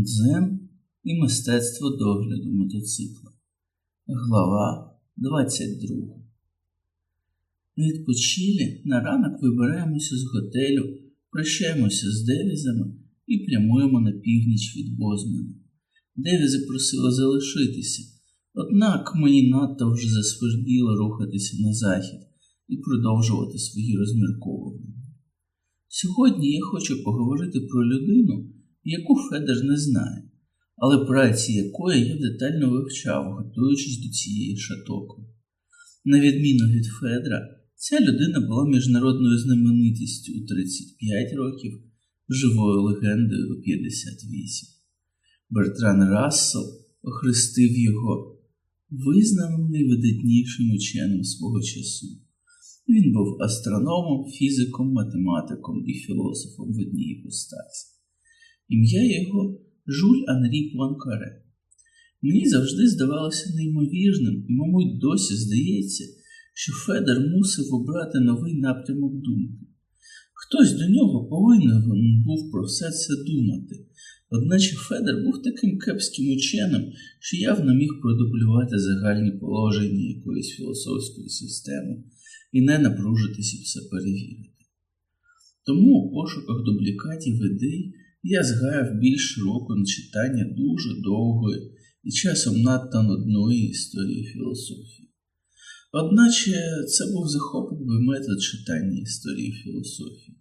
Дзен і мистецтво догляду мотоцикла. Глава 22. Відпочилі на ранок вибираємося з готелю, прощаємося з Девізами і прямуємо на північ від Бозмана. Девізи просила залишитися, однак мені надто вже засверділо рухатися на захід і продовжувати свої розмірковування. Сьогодні я хочу поговорити про людину яку Федер не знає, але праці якої я детально вивчав, готуючись до цієї шатоки. На відміну від Федра, ця людина була міжнародною знаменитістю у 35 років, живою легендою у 58. Бертран Рассел охрестив його визнаним найвидатнішим ученим свого часу. Він був астрономом, фізиком, математиком і філософом в одній постаті. Ім'я його Жуль Анрі Пуанкаре. Мені завжди здавалося неймовірним і, мабуть, досі здається, що Федер мусив обрати новий напрямок думки. Хтось до нього повинен був про все це думати, одначе Федер був таким кепським ученим, що явно міг продублювати загальні положення якоїсь філософської системи і не напружитись і все перевірити. Тому у пошуках дублікатів ідей я згаяв більш року на читання дуже довгої і часом надто нудної історії філософії. Одначе це був захопливий метод читання історії філософії,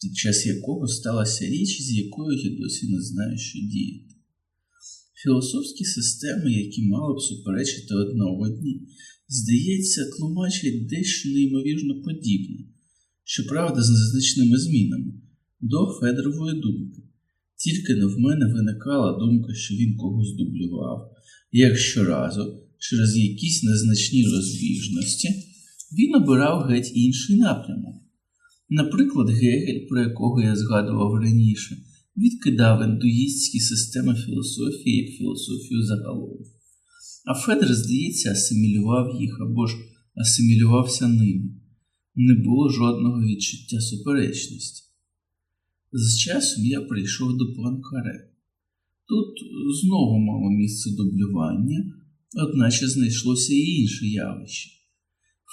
під час якого сталася річ, з якою я досі не знаю, що діяти. Філософські системи, які мали б суперечити одна одній, здається, тлумачать дещо неймовірно подібне, щоправда, з незначними змінами, до Федорової думки. Тільки не в мене виникала думка, що він когось дублював, як щоразу, через якісь незначні розбіжності, він обирав геть інший напрямок. Наприклад, Гегель, про якого я згадував раніше, відкидав індуїстські системи філософії як філософію загалом. А Федер, здається, асимілював їх або ж асимілювався ними. Не було жодного відчуття суперечності. З часом я прийшов до Пуанкаре. Тут знову мало місце дублювання, одначе знайшлося і інше явище.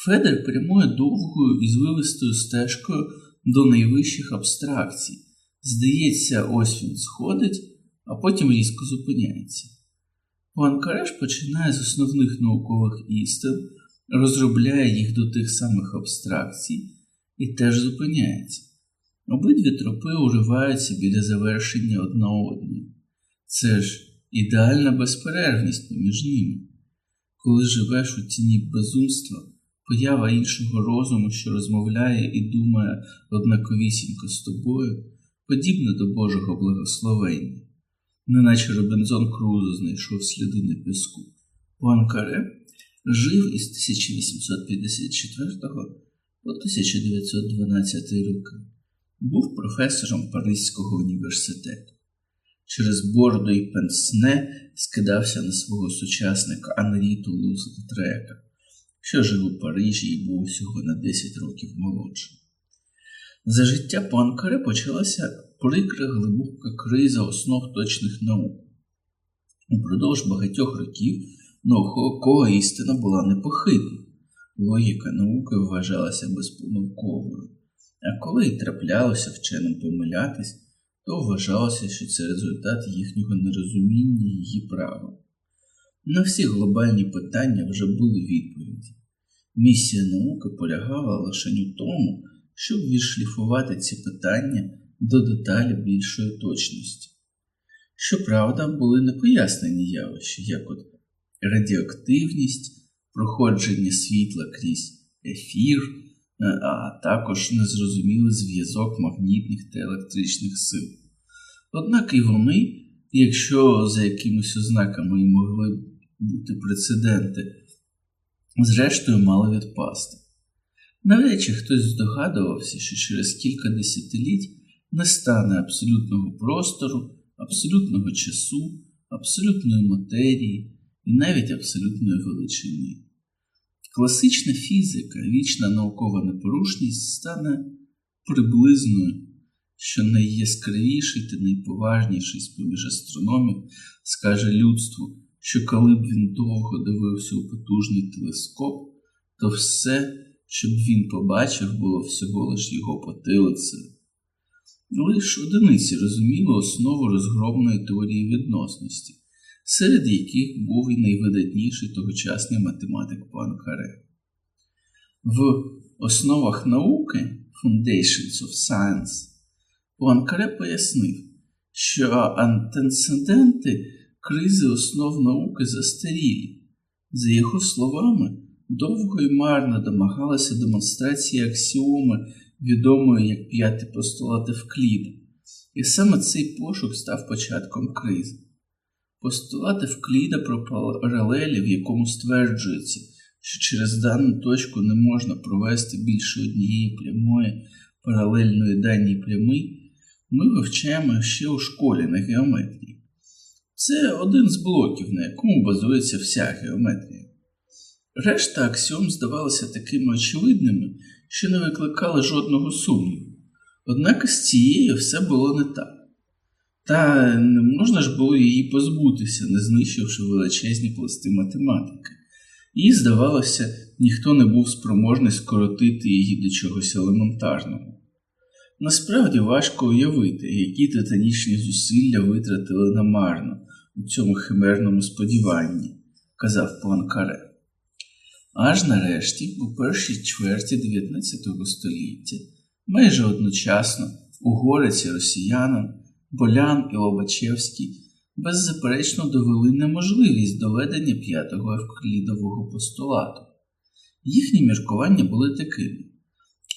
Федер прямує довгою і звивистою стежкою до найвищих абстракцій. Здається, ось він сходить, а потім різко зупиняється. Пуанкаре ж починає з основних наукових істин, розробляє їх до тих самих абстракцій і теж зупиняється. Обидві тропи уриваються біля завершення одна одної. Це ж ідеальна безперервність поміж ними. Коли живеш у тіні безумства, поява іншого розуму, що розмовляє і думає однаковісінько з тобою, подібне до Божого благословення, неначе Робінзон Крузо знайшов сліди на піску. Пуанкаре жив із 1854 по 1912 роки був професором Паризького університету. Через бороду і пенсне скидався на свого сучасника Анрі Тулуз що жив у Парижі і був всього на 10 років молодшим. За життя Пуанкаре почалася прикра глибока криза основ точних наук. Упродовж багатьох років наукова істина була непохитна, логіка науки вважалася безпомилковою. А коли й траплялося вченим помилятись, то вважалося, що це результат їхнього нерозуміння її правил. На всі глобальні питання вже були відповіді. Місія науки полягала лише у тому, щоб відшліфувати ці питання до деталі більшої точності. Щоправда, були непояснені явища, як от радіоактивність, проходження світла крізь ефір а також незрозумілий зв'язок магнітних та електричних сил. Однак і вони, якщо за якимись ознаками і могли бути прецеденти, зрештою мали відпасти. Навряд чи хтось здогадувався, що через кілька десятиліть не стане абсолютного простору, абсолютного часу, абсолютної матерії і навіть абсолютної величини. Класична фізика, вічна наукова непорушність стане приблизною що найяскравіший та найповажніший з поміж астрономів скаже людству, що коли б він довго дивився у потужний телескоп, то все, що б він побачив, було всього лиш його потилицею. Лиш одиниці розуміли основу розгромної теорії відносності, серед яких був і найвидатніший тогочасний математик Пуанкаре. В основах науки Foundations of Science Пуанкаре пояснив, що антецеденти кризи основ науки застарілі. За його словами, довго і марно домагалася демонстрації аксіоми, відомої як п'ятий постулат Евкліда, і саме цей пошук став початком кризи. Постулат Евкліда про паралелі, в якому стверджується, що через дану точку не можна провести більше однієї прямої паралельної даній прями, ми вивчаємо ще у школі на геометрії. Це один з блоків, на якому базується вся геометрія. Решта аксіом здавалися такими очевидними, що не викликали жодного сумніву. Однак з цією все було не так. Та не можна ж було її позбутися, не знищивши величезні пласти математики. І, здавалося, ніхто не був спроможний скоротити її до чогось елементарного. Насправді важко уявити, які титанічні зусилля витратили намарно у цьому химерному сподіванні, казав Пуанкаре. Аж нарешті, у першій чверті 19 століття, майже одночасно угорець і росіянин, Болян і Лобачевський беззаперечно довели неможливість доведення п'ятого евклідового постулату. Їхні міркування були такими.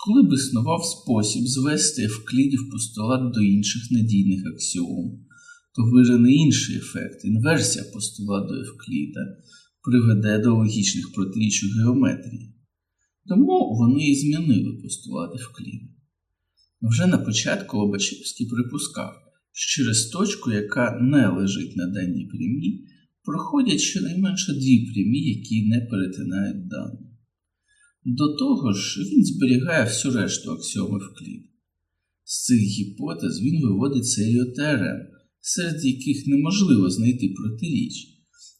Коли б існував спосіб звести евклідів постулат до інших надійних аксіом, то вижений інший ефект, інверсія постулату Евкліда, приведе до логічних протиріч у геометрії. Тому вони і змінили постулат Евкліда. Вже на початку Лобачевський припускав, через точку, яка не лежить на даній прямі, проходять щонайменше дві прямі, які не перетинають дану. До того ж, він зберігає всю решту аксіоми Евкліда. З цих гіпотез він виводить серію теорем, серед яких неможливо знайти протиріч,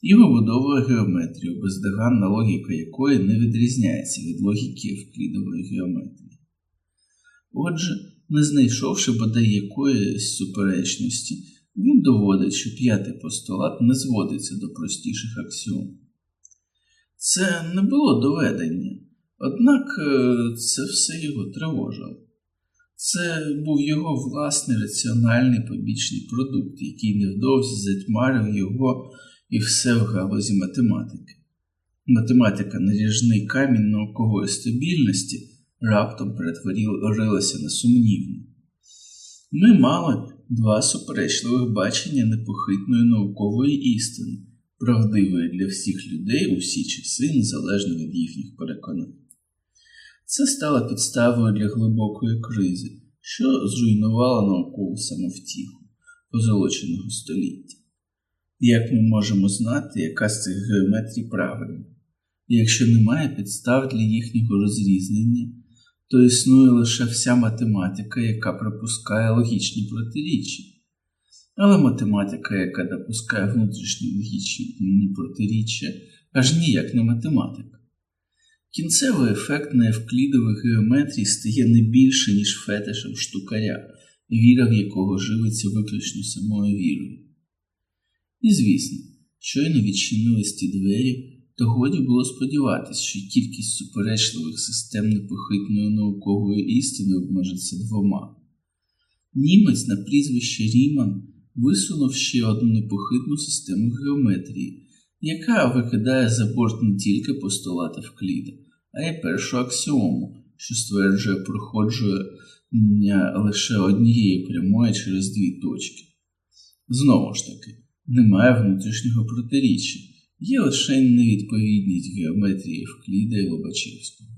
і вибудовує геометрію, бездоганна логіка якої не відрізняється від логіки евклідової геометрії. Отже, не знайшовши бодай якоїсь суперечності, він доводить, що п'ятий постулат не зводиться до простіших аксіом. Це не було доведення, однак це все його тривожило. Це був його власний раціональний побічний продукт, який невдовзі затьмарив його і все в галузі математики. Математика наріжний камінь наукової стабільності раптом перетворилася на сумнівну. Ми мали два суперечливих бачення непохитної наукової істини, правдивої для всіх людей у всі часи, незалежно від їхніх переконань. Це стало підставою для глибокої кризи, що зруйнувала наукову самовтіху позолоченого століття. Як ми можемо знати, яка з цих геометрій правильна? Якщо немає підстав для їхнього розрізнення, то існує лише вся математика, яка припускає логічні протиріччя. Але математика, яка допускає внутрішні логічні протиріччя, аж ніяк не математика. Кінцевий ефект на евклідових геометрій стає не більше, ніж фетишем штукаря, віра в якого живиться виключно самою вірою. І звісно, щойно відчинились ті двері, то годі було сподіватися, що кількість суперечливих систем непохитної наукової істини обмежиться двома. Німець на прізвище Ріман висунув ще одну непохитну систему геометрії, яка викидає за борт не тільки постулати Евкліда, а й першу аксіому, що стверджує проходження лише однієї прямої через дві точки. Знову ж таки, немає внутрішнього протиріччя, є лише невідповідність геометрії Евкліда і Лобачевського.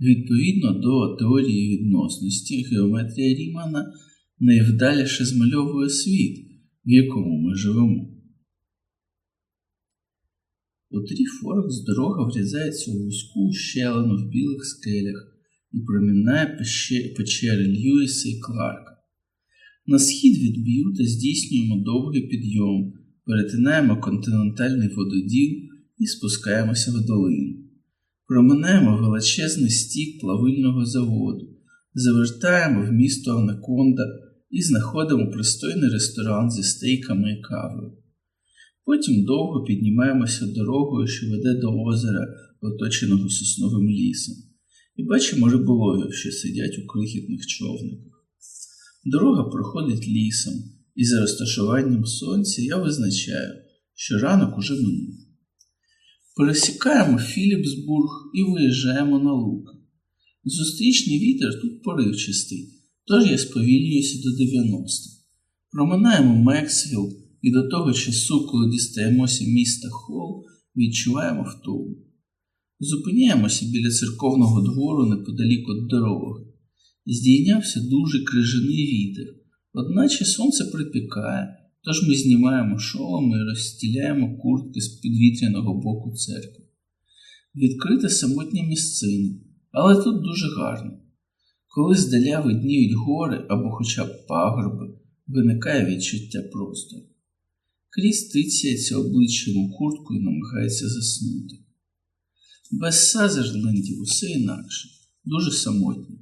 Відповідно до теорії відносності, геометрія Рімана найвдаліше змальовує світ, в якому ми живемо. У Тріфоркс дорога врізається у вузьку щелину в білих скелях і промінає печери Льюіса і Кларка. На схід від Б'юта здійснюємо довгий підйом, перетинаємо континентальний вододіл і спускаємося в долину. Проминаємо величезний стік плавильного заводу, завертаємо в місто Анаконда і знаходимо пристойний ресторан зі стейками і кавою. Потім довго піднімаємося дорогою, що веде до озера, оточеного сосновим лісом, і бачимо риболовів, що сидять у крихітних човниках. Дорога проходить лісом, і за розташуванням сонця я визначаю, що ранок уже минув. Пересікаємо Філіпсбург і виїжджаємо на луки. Зустрічний вітер тут поривчастий, тож я сповільнююся до 90. Проминаємо Мексвіл і до того часу, коли дістаємося міста Хол, відчуваємо втому. Зупиняємося біля церковного двору неподалік від дороги. Здійнявся дуже крижаний вітер, одначе сонце припікає, тож ми знімаємо шоломи і розстіляємо куртки з підвітряного боку церкви. Відкрита самотня місцина, але тут дуже гарно. Коли здаля видніють гори або хоча б пагорби, виникає відчуття простору. Кріс тицяється обличчям у куртку і намагається заснути. Без Сазерлендів усе інакше, дуже самотньо.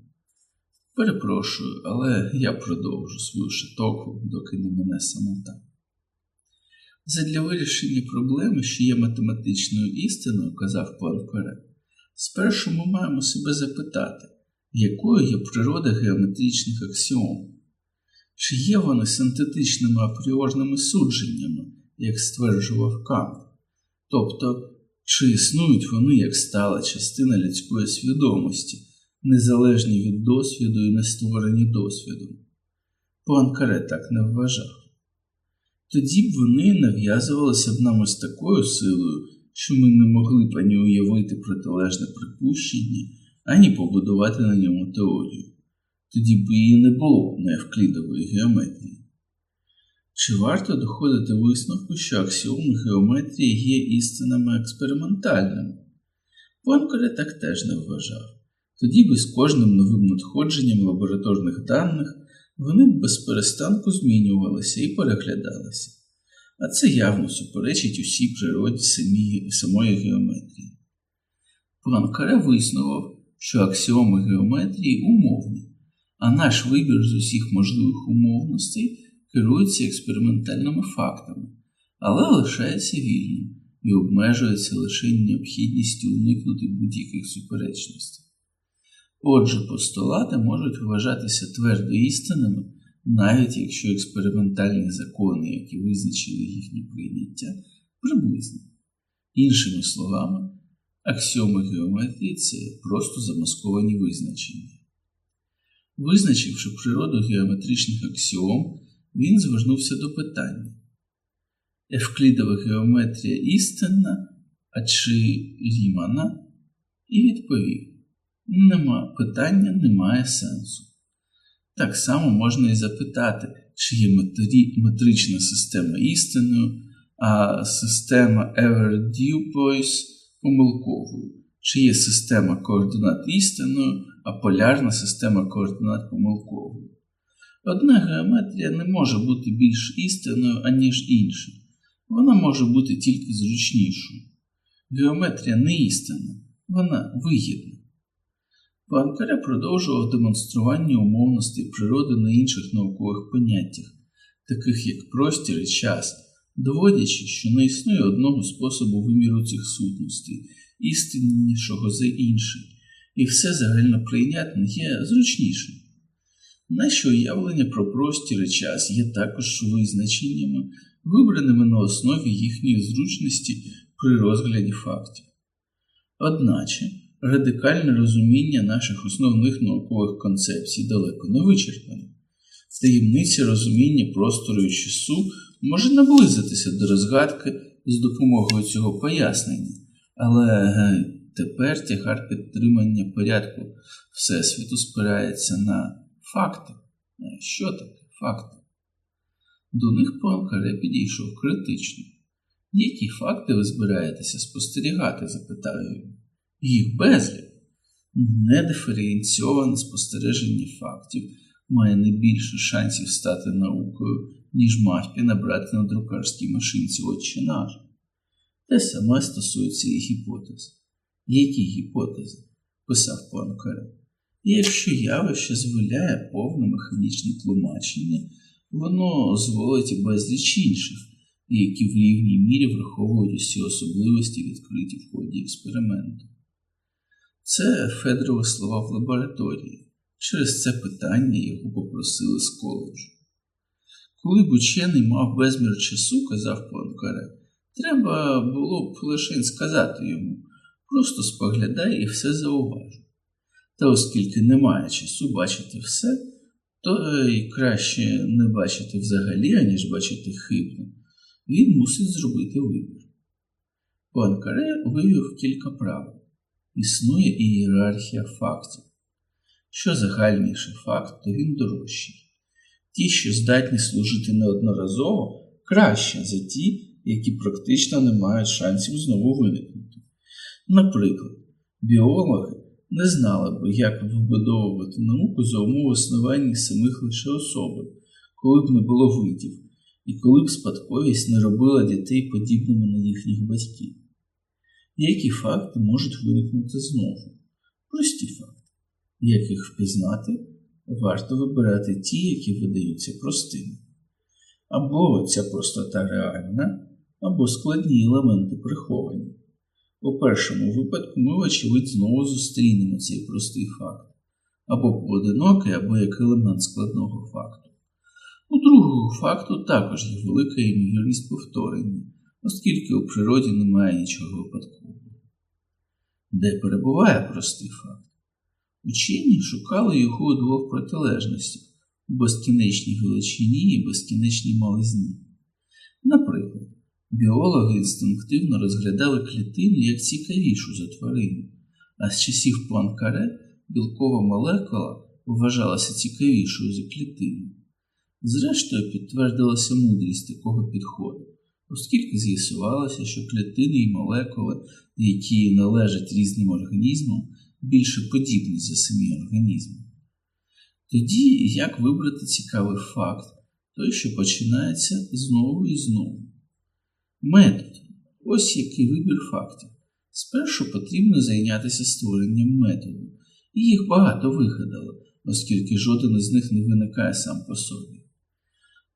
Перепрошую, але я продовжу свою шитоку, доки не мене самота. Задля вирішення проблеми, що є математичною істиною, казав пан Пере, спершу ми маємо себе запитати, якою є природа геометричних аксіом, чи є вони синтетичними апріорними судженнями, як стверджував Кант, тобто, чи існують вони як стала частина людської свідомості незалежні від досвіду і не створені досвідом. Пуанкаре так не вважав. Тоді б вони нав'язувалися б нам ось такою силою, що ми не могли б ані уявити протилежне припущення, ані побудувати на ньому теорію. Тоді б її не було неевклідової геометрії. Чи варто доходити висновку, що аксіоми геометрії є істинами експериментальними? Пуанкаре так теж не вважав. Тоді би з кожним новим надходженням лабораторних даних вони б без перестанку змінювалися і переглядалися, а це явно суперечить усій природі самі, самої геометрії. Пуанкаре виснував, що аксіоми геометрії умовні, а наш вибір з усіх можливих умовностей керується експериментальними фактами, але лишається вільним і обмежується лише необхідністю уникнути будь-яких суперечностей. Отже, постулати можуть вважатися твердо істинними, навіть якщо експериментальні закони, які визначили їхнє прийняття, приблизні. Іншими словами, аксіоми геометрії це просто замасковані визначення. Визначивши природу геометричних аксіом, він звернувся до питання: Евклідова геометрія істинна, а чи рімана? І відповів. Нема питання немає сенсу. Так само можна і запитати, чи є метрична система істинною, а система Ever-Dupois помилковою, чи є система координат істинною, а полярна система координат помилковою. Одна геометрія не може бути більш істинною, аніж інша. Вона може бути тільки зручнішою. Геометрія не істинна, вона вигідна. Пуанкаре продовжував демонстрування умовностей природи на інших наукових поняттях, таких як простір і час, доводячи, що не існує одного способу виміру цих сутностей, істиннішого за інший, і все загально прийнятне є зручнішим. Наші уявлення про простір і час є також визначеннями, вибраними на основі їхньої зручності при розгляді фактів. Одначе, радикальне розуміння наших основних наукових концепцій далеко не вичерпане. Таємниця розуміння простору і часу може наблизитися до розгадки з допомогою цього пояснення, але тепер тягар підтримання порядку Всесвіту спирається на факти. Що таке факти? До них Пуанкаре підійшов критично. Які факти ви збираєтеся спостерігати? запитав він їх безліч, недиференційоване спостереження фактів має не більше шансів стати наукою, ніж мавпі набрати на друкарській машинці отче. Те саме стосується і гіпотез. Які гіпотези? писав Пуанкаре. Якщо явище зволяє повне механічне тлумачення, воно зволить безліч інших, які в рівній мірі враховують усі особливості відкриті в ході експерименту. Це Федорові слова в лабораторії. Через це питання його попросили з коледжу. Коли б учений мав безмір часу, казав Пуанкаре, треба було б лише сказати йому, просто споглядай і все зауважу. Та оскільки немає часу бачити все, то й краще не бачити взагалі, аніж бачити хибно. Він мусить зробити вибір. Пуанкаре вивів кілька правил. Існує ієрархія фактів. Що загальніший факт, то він дорожчий. Ті, що здатні служити неодноразово, краще за ті, які практично не мають шансів знову виникнути. Наприклад, біологи не знали б, як вибудовувати науку за умови існування самих лише особи, коли б не було видів, і коли б спадковість не робила дітей подібними на їхніх батьків. Які факти можуть виникнути знову? Прості факти. Як їх впізнати, варто вибирати ті, які видаються простими. Або ця простота реальна, або складні елементи приховані. У першому випадку ми, вочевидь, знову зустрінемо цей простий факт, або поодинокий, або як елемент складного факту. У другого факту також є велика ймовірність повторення, оскільки у природі немає нічого випадкового. Де перебуває простий факт? Учені шукали його у двох протилежностях у безкінечній величині і безкінечній мализні. Наприклад, біологи інстинктивно розглядали клітину як цікавішу за тварину, а з часів Пуанкаре білкова молекула вважалася цікавішою за клітину. Зрештою, підтвердилася мудрість такого підходу, оскільки з'ясувалося, що клітини і молекули, які належать різним організмам, більше подібні за самі організми. Тоді як вибрати цікавий факт, той, що починається знову і знову. Метод ось який вибір фактів. Спершу потрібно зайнятися створенням методу, і їх багато вигадали, оскільки жоден із них не виникає сам по собі.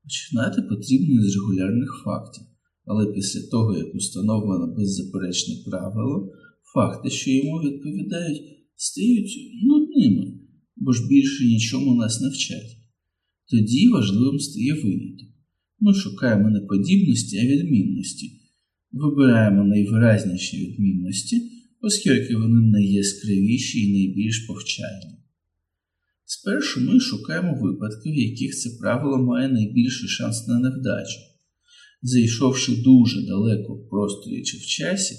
Починати потрібно з регулярних фактів, але після того, як установлено беззаперечне правило, факти, що йому відповідають, стають нудними, бо ж більше нічому нас не вчать. Тоді важливим стає виняток. Ми шукаємо не подібності, а відмінності. Вибираємо найвиразніші відмінності, оскільки вони найяскравіші і найбільш повчальні. Спершу ми шукаємо випадки, в яких це правило має найбільший шанс на невдачу. Зайшовши дуже далеко в просторі чи в часі,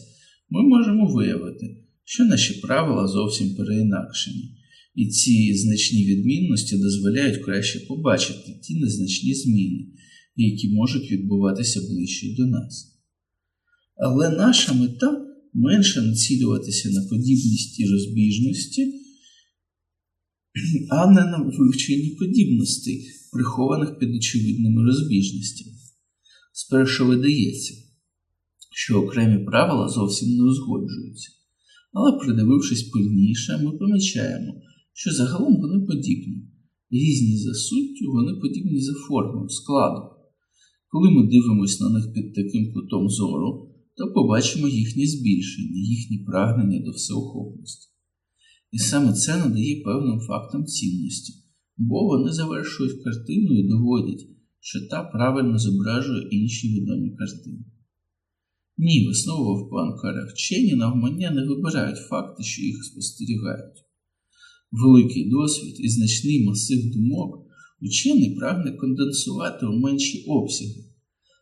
ми можемо виявити, що наші правила зовсім переінакшені, і ці значні відмінності дозволяють краще побачити ті незначні зміни, які можуть відбуватися ближче до нас. Але наша мета менше націлюватися на подібність і розбіжності, а не на вивченні подібностей, прихованих під очевидними розбіжностями. Спершу видається, що окремі правила зовсім не узгоджуються, але, придивившись пильніше, ми помічаємо, що загалом вони подібні. Різні за суттю, вони подібні за формою, складом. Коли ми дивимося на них під таким кутом зору, то побачимо їхнє збільшення, їхні прагнення до всеохопності. І саме це надає певним фактам цінності, бо вони завершують картину і доводять, що та правильно зображує інші відомі картини. Ні, висновував пан Каре, вчені навмання не вибирають факти, що їх спостерігають. Великий досвід і значний масив думок учений прагне конденсувати у менші обсяги.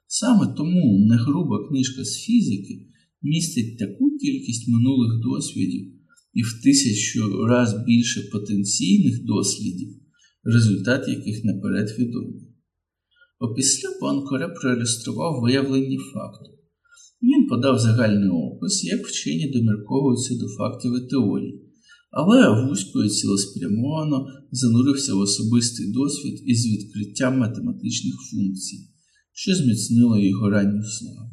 Саме тому негруба книжка з фізики містить таку кількість минулих досвідів і в тисячу раз більше потенційних дослідів, результат яких наперед відомий. Опісля пан Коре проілюстрував виявлення факту. Він подав загальний опис, як вчені домірковуються до фактів і теорій, але вузько і цілеспрямовано занурився в особистий досвід із відкриттям математичних функцій, що зміцнило його ранню славу.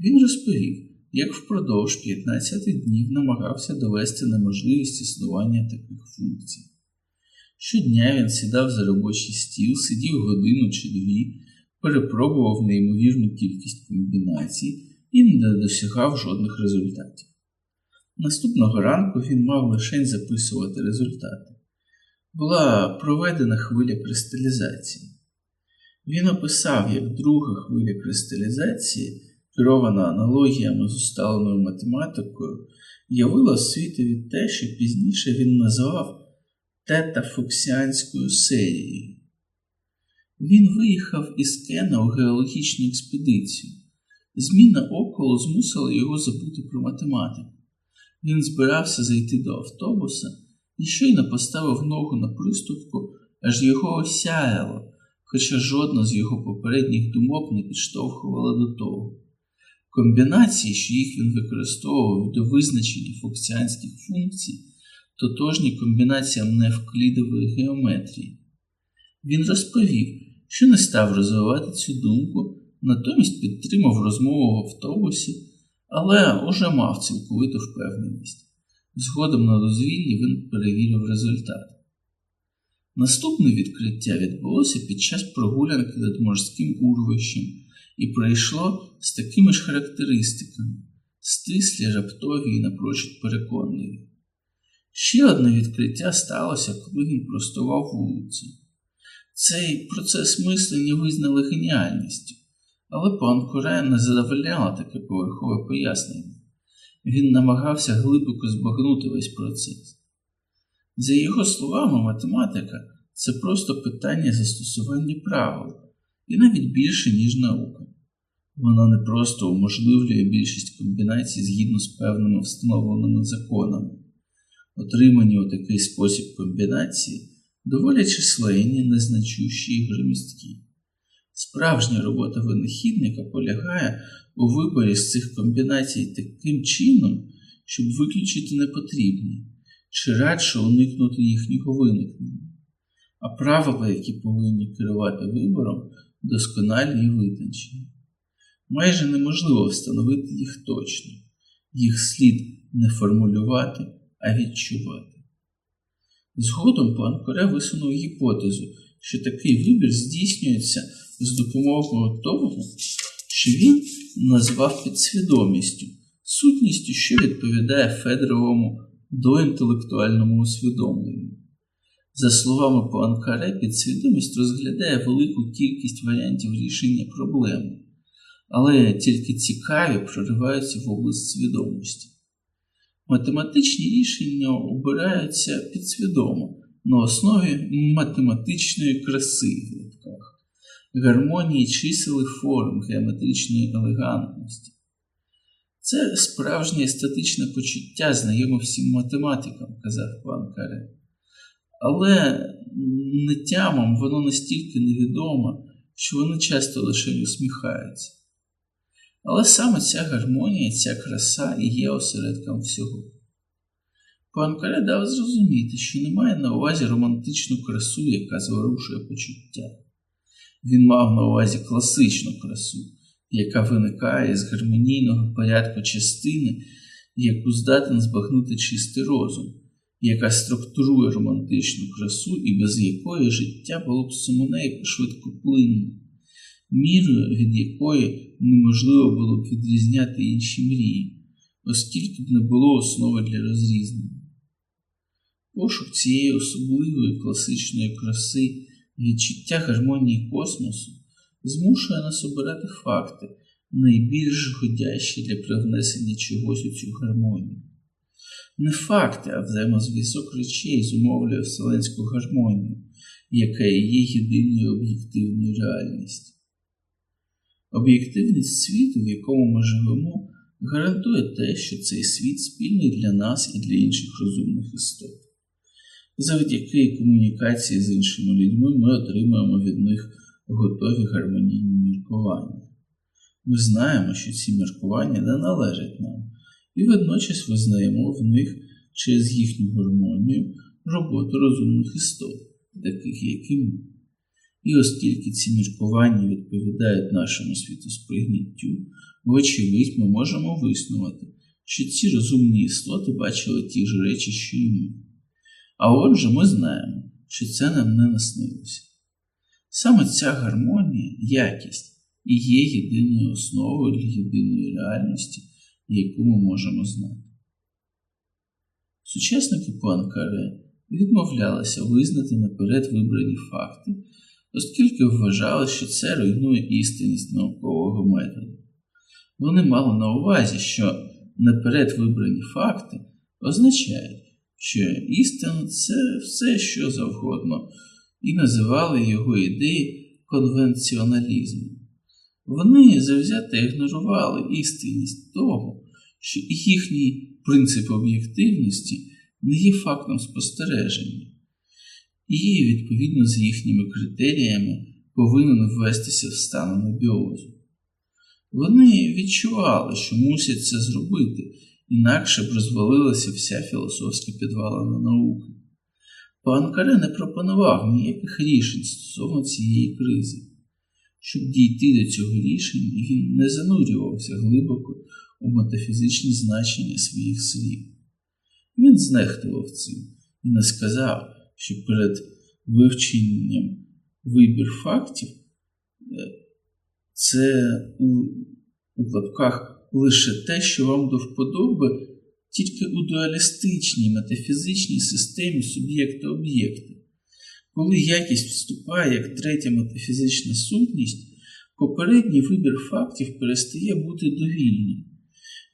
Він розповів, як впродовж 15 днів намагався довести неможливість існування таких функцій. Щодня він сідав за робочий стіл, сидів годину чи дві, перепробував неймовірну кількість комбінацій і не досягав жодних результатів. Наступного ранку він мав лише записувати результати. Була проведена хвиля кристалізації. Він описав, як друга хвиля кристалізації, керована аналогіями з усталеною математикою, явила світові те, що пізніше він назвав тета-фуксіанською серією. Він виїхав із Кена у геологічну експедицію. Зміна около змусила його забути про математику. Він збирався зайти до автобуса і щойно поставив ногу на приступку, аж його осяяло, хоча жодна з його попередніх думок не підштовхувала до того. Комбінації, що їх він використовував до визначення фукціанських функцій, тотожні комбінаціям невклідової геометрії. Він розповів, що не став розвивати цю думку, натомість підтримав розмову в автобусі, але уже мав цілковиту впевненість. Згодом на дозвіллі він перевірив результат. Наступне відкриття відбулося під час прогулянки над морським урвищем і пройшло з такими ж характеристиками, стислі, раптові і напрочуд переконливі. Ще одне відкриття сталося, коли він простував вулицю. Цей процес мислення визнали геніальністю, але пан Коре не задовольняло таке поверхове пояснення. Він намагався глибоко збагнути весь процес. За його словами, математика це просто питання застосування правил, і навіть більше, ніж наука. Вона не просто уможливлює більшість комбінацій згідно з певними встановленими законами. Отримані у такий спосіб комбінації доволі численні, незначущі і громісткі. Справжня робота винахідника полягає у виборі з цих комбінацій таким чином, щоб виключити непотрібні, чи радше уникнути їхнього виникнення. А правила, які повинні керувати вибором, доскональні і визначені. Майже неможливо встановити їх точно, їх слід не формулювати, а відчувати. Згодом пан Коре висунув гіпотезу, що такий вибір здійснюється з допомогою того, що він назвав підсвідомістю, сутністю, що відповідає Федоровому доінтелектуальному усвідомленню. За словами Пуанкаре, підсвідомість розглядає велику кількість варіантів рішення проблеми, але тільки цікаві прориваються в область свідомості. Математичні рішення обираються підсвідомо на основі математичної краси в лапках, гармонії чисел і форм геометричної елегантності. Це справжнє естетичне почуття, знайоме всім математикам, казав пан Каре. Але нетямам воно настільки невідоме, що вони часто лише усміхаються. Але саме ця гармонія, ця краса і є осередком всього. Пан Каре дав зрозуміти, що не має на увазі романтичну красу, яка зворушує почуття. Він мав на увазі класичну красу, яка виникає з гармонійного порядку частини, яку здатен збагнути чистий розум, яка структурує романтичну красу і без якої життя було б сумне і швидкоплинне, мірою, від якої неможливо було б відрізняти інші мрії, оскільки б не було основи для розрізнення. Пошук цієї особливої класичної краси, відчуття гармонії космосу змушує нас обирати факти, найбільш годящі для привнесення чогось у цю гармонію. Не факти, а взаємозв'язок речей зумовлює вселенську гармонію, яка є єдиною об'єктивною реальністю. Об'єктивність світу, в якому ми живемо, гарантує те, що цей світ спільний для нас і для інших розумних істот. Завдяки комунікації з іншими людьми ми отримуємо від них готові гармонійні міркування. Ми знаємо, що ці міркування не належать нам, і водночас визнаємо в них через їхню гармонію роботу розумних істот, таких як і ми. І оскільки ці міркування відповідають нашому світосприйняттю, вочевидь ми можемо виснувати, що ці розумні істоти бачили ті ж речі, що й ми. А отже, ми знаємо, що це нам не наснилося. Саме ця гармонія, якість і є єдиною основою для єдиної реальності, яку ми можемо знати. Сучасники Пуанкаре відмовлялися визнати наперед вибрані факти, оскільки вважали, що це руйнує істинність наукового методу. Вони мали на увазі, що наперед вибрані факти означають, що істина це все, що завгодно, і називали його ідеї конвенціоналізмом. Вони завзято ігнорували істинність того, що їхній принцип об'єктивності не є фактом спостереження, і, відповідно з їхніми критеріями, повинен ввестися в стан анабіозу. Вони відчували, що мусять це зробити, інакше б розвалилася вся філософська підвалина науки. Панкаре не пропонував ніяких рішень стосовно цієї кризи. Щоб дійти до цього рішення, він не занурювався глибоко у метафізичні значення своїх слів. Він знехтував цим і не сказав, що перед вивченням вибір фактів це у, у лапках лише те, що вам до вподоби тільки у дуалістичній метафізичній системі суб'єкта-об'єкта. Коли якість вступає як третя метафізична сутність, попередній вибір фактів перестає бути довільним.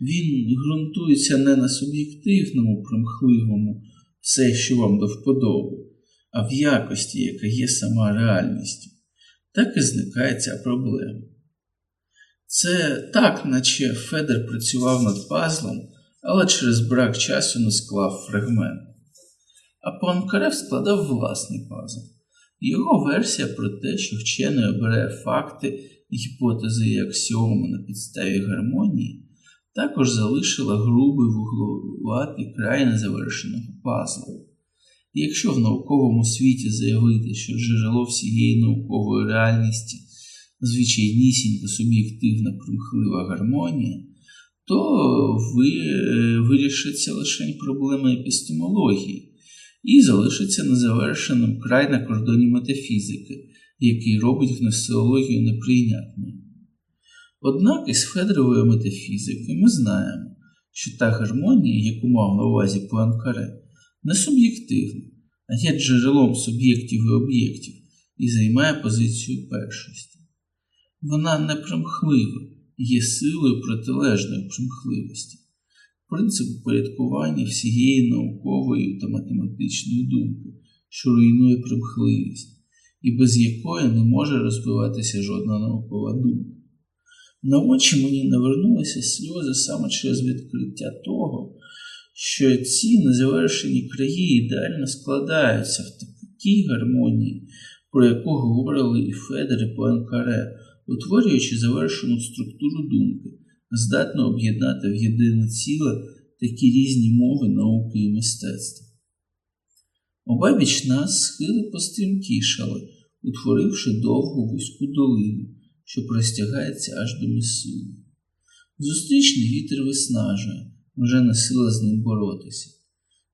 Він ґрунтується не на суб'єктивному, примхливому все, що вам до вподоби, а в якості, яка є сама реальністю. Так і зникає ця проблема. Це так, наче Федер працював над пазлом, але через брак часу не склав фрагмент. А Пуанкарев складав власний пазл. Його версія про те, що вчений обирає факти і гіпотези і аксіоми на підставі гармонії, також залишила грубий вугловатий край незавершеного пазла. І якщо в науковому світі заявити, що джерело всієї наукової реальності звичайнісінька суб'єктивна примхлива гармонія, то ви вирішиться лише проблема епістемології і залишиться незавершеним край на кордоні метафізики, який робить гносеологію неприйнятною. Однак із Федорової метафізики ми знаємо, що та гармонія, яку мав на увазі Пуанкаре, не суб'єктивна, а є джерелом суб'єктів і об'єктів і займає позицію першості. Вона не примхлива, є силою протилежної примхливості, принцип упорядкування всієї наукової та математичної думки, що руйнує примхливість, і без якої не може розвиватися жодна наукова думка. На очі мені навернулися сльози саме через відкриття того, що ці незавершені краї ідеально складаються в такій гармонії, про яку говорили і Федер, і Пуанкаре, утворюючи завершену структуру думки, здатну об'єднати в єдине ціле такі різні мови науки і мистецтва. Обабіч нас схили пострімкішали, утворивши довгу вузьку долину, що простягається аж до Місуни. Зустрічний вітер виснажує, вже не сила з ним боротися.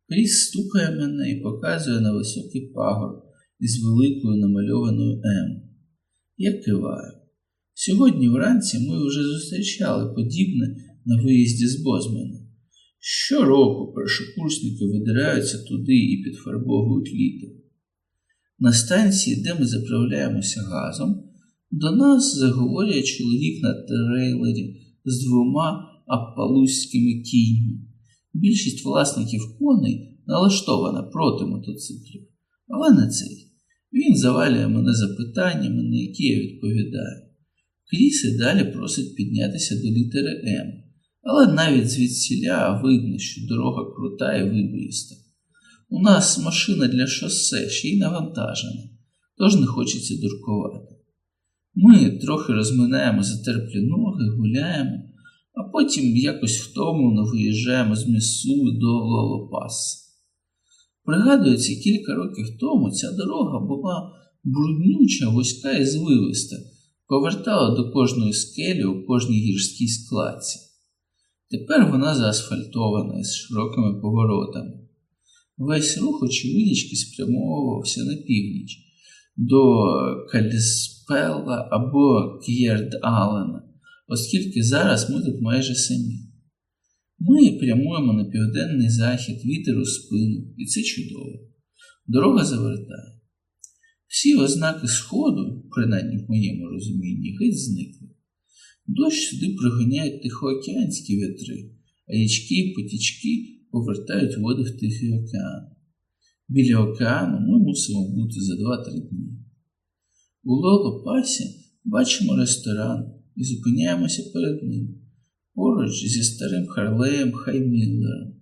Кріс стукає мене і показує на високий пагорб із великою намальованою М. Я киваю. Сьогодні вранці ми вже зустрічали подібне на виїзді з Бозмена. Щороку першокурсники видираються туди і підфарбовують літер. На станції, де ми заправляємося газом, до нас заговорює чоловік на трейлері з двома аппалузькими кіньми. Більшість власників коней налаштована проти мотоциклів, але не цей. Він завалює мене запитаннями, на які я відповідаю. Кріс і далі просить піднятися до літери М, але навіть звідсіля видно, що дорога крута і вибоїста. У нас машина для шосе ще й навантажена, тож не хочеться дуркувати. Ми трохи розминаємо затерплі ноги, гуляємо, а потім якось втомлено виїжджаємо з Місу до Лолопаса. Пригадується, кілька років тому ця дорога була бруднюча, вузька і звивиста, повертала до кожної скелі у кожній гірській складці. Тепер вона заасфальтована з широкими поворотами. Весь рух очевидячки спрямовувався на північ до Каліспелла або К'єрд-Алена, оскільки зараз ми тут майже самі. Ми прямуємо на південний захід, вітер у спину, і це чудово. Дорога завертає. Всі ознаки сходу, принаймні в моєму розумінні, геть зникли. Дощ сюди приганяють тихоокеанські вітри, а річки і потічки повертають води в Тихий океан. Біля океану ми мусимо бути за 2-3 дні. У Лолопасі бачимо ресторан і зупиняємося перед ним, поруч зі старим Харлеєм Хайміллером.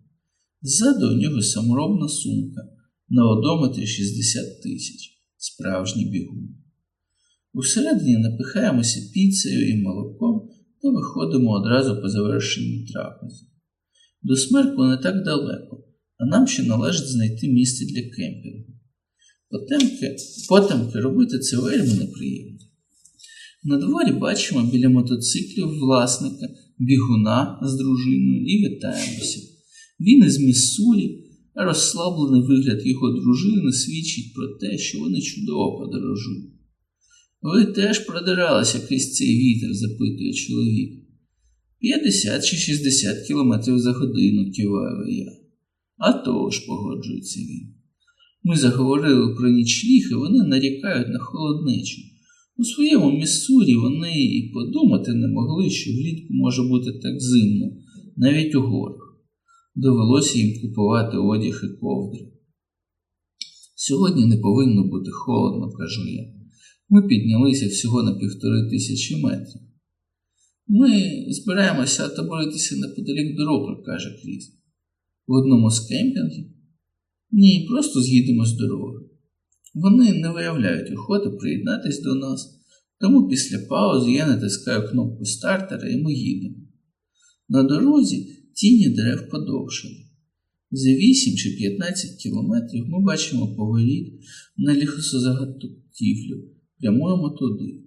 Ззаду у нього саморобна сумка на одометрі 60 тисяч, справжній бігун. Усередині напихаємося піцею і молоком та виходимо одразу по завершенні трапези. До смерку не так далеко, а нам ще належить знайти місце для кемпінгу. Потемки, потемки робити це вельми неприємно. На дворі бачимо біля мотоциклів власника, бігуна з дружиною і вітаємося. Він із Міссурі, розслаблений вигляд його дружини свідчить про те, що вони чудово подорожують. Ви теж продиралися крізь цей вітер, запитує чоловік. 50 чи 60 кілометрів за годину киваю я. А то ж, погоджується він. Ми заговорили про нічліг, і вони нарікають на холоднечу. У своєму міссурі вони і подумати не могли, що влітку може бути так зимно, навіть у горах. Довелося їм купувати одяг і ковдри. Сьогодні не повинно бути холодно, кажу я. Ми піднялися всього на півтори тисячі метрів. Ми збираємося отоборитися неподалік дороги, каже Кріс. В одному з кемпінгів? Ні, просто з'їдемо з дороги. Вони не виявляють охоти приєднатись до нас, тому після паузи я натискаю кнопку стартера і ми їдемо. На дорозі тіні дерев подовшили. За 8 чи 15 кілометрів ми бачимо поворіт на лісозаготівлю, прямуємо туди.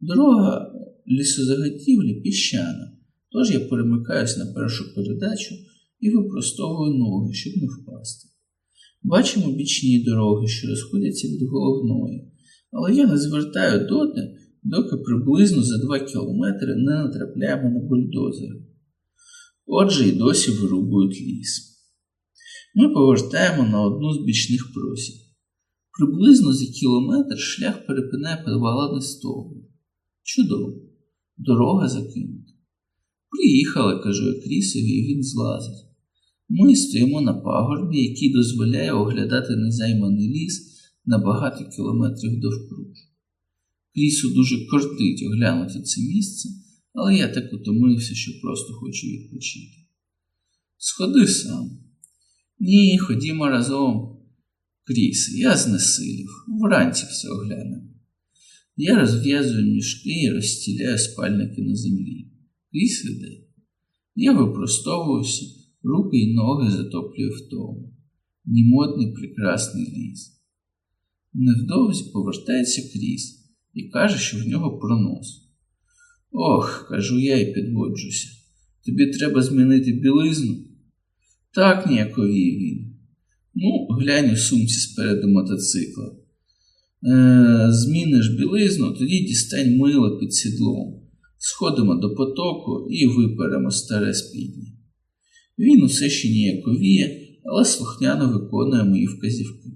Дорога лісозаготівлі піщана, тож я перемикаюсь на першу передачу і випростовую ноги, щоб не впасти. Бачимо бічні дороги, що розходяться від головної, але я не звертаю доти, доки приблизно за 2 кілометри не натрапляємо на бульдозери. Отже, і досі вирубують ліс. Ми повертаємо на одну з бічних просів. Приблизно за кілометр шлях перепинає підвалений стовбур. Чудово, дорога закинута. Приїхали, кажу я Крісові, і він злазить. Ми стоїмо на пагорбі, який дозволяє оглядати незайманий ліс на багато кілометрів довкруж. Крісу дуже кортить оглянути це місце, але я так утомився, що просто хочу відпочити. Сходи сам. Ні, ходімо разом. Кріс, я знесилів, вранці все оглянемо. Я розв'язую мішки і розстіляю спальники на землі. Кріс іде. Я випростовуюся, руки й ноги затоплюю в тому. Німотний прекрасний ліс. Невдовзі повертається Кріс і каже, що в нього пронос. Ох, кажу я і підводжуся. Тобі треба змінити білизну? Так ніяковій він. Ну, глянь у сумці спереду мотоцикла. Е, Зміниш білизну, тоді дістань мило під сідлом. Сходимо до потоку і виперемо старе спідні. Він усе ще ніяковіє, але слухняно виконує мої вказівки.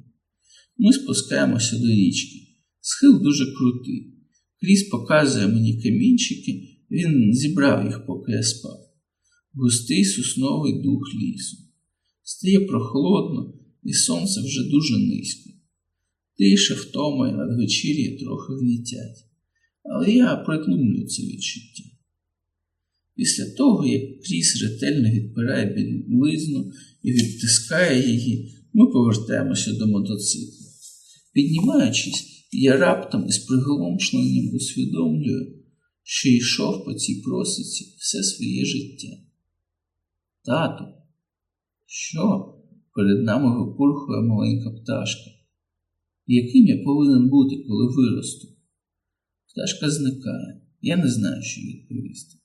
Ми спускаємося до річки. Схил дуже крутий. Кріс показує мені камінчики, він зібрав їх, поки я спав. Густий сосновий дух лісу. Стає прохолодно, і сонце вже дуже низько. Тиша втома і надвечір'я трохи гнітять, але я притлумлю це відчуття. Після того, як Кріс ретельно відпирає білизну і відтискає її, ми повертаємося до мотоцикла. Піднімаючись, я раптом із приголомшленням усвідомлюю, що йшов по цій просіці все своє життя. Тату, що перед нами випурхує маленька пташка? Яким я повинен бути, коли виросту? Пташка зникає. Я не знаю, що відповісти.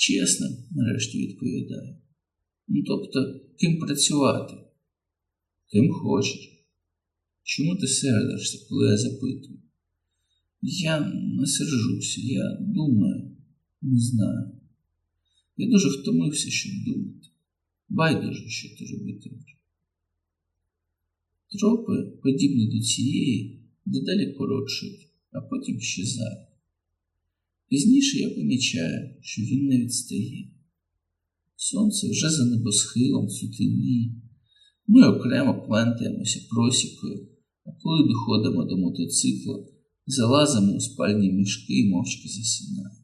Чесно, нарешті відповідаю. Ну, тобто, ким працювати? Ким хочеш. Чому ти сердишся, коли я запитую? Я не сержуся, я думаю, не знаю. Я дуже втомився, щоб думати. Байдуже, що ти робитимеш. Тропи, подібні до цієї, дедалі коротшують, а потім щезають. Пізніше я помічаю, що він не відстає. Сонце вже за небосхилом сутині. Ми окремо плентаємося просікою, а коли доходимо до мотоцикла, залазимо у спальні мішки і мовчки засинаємо.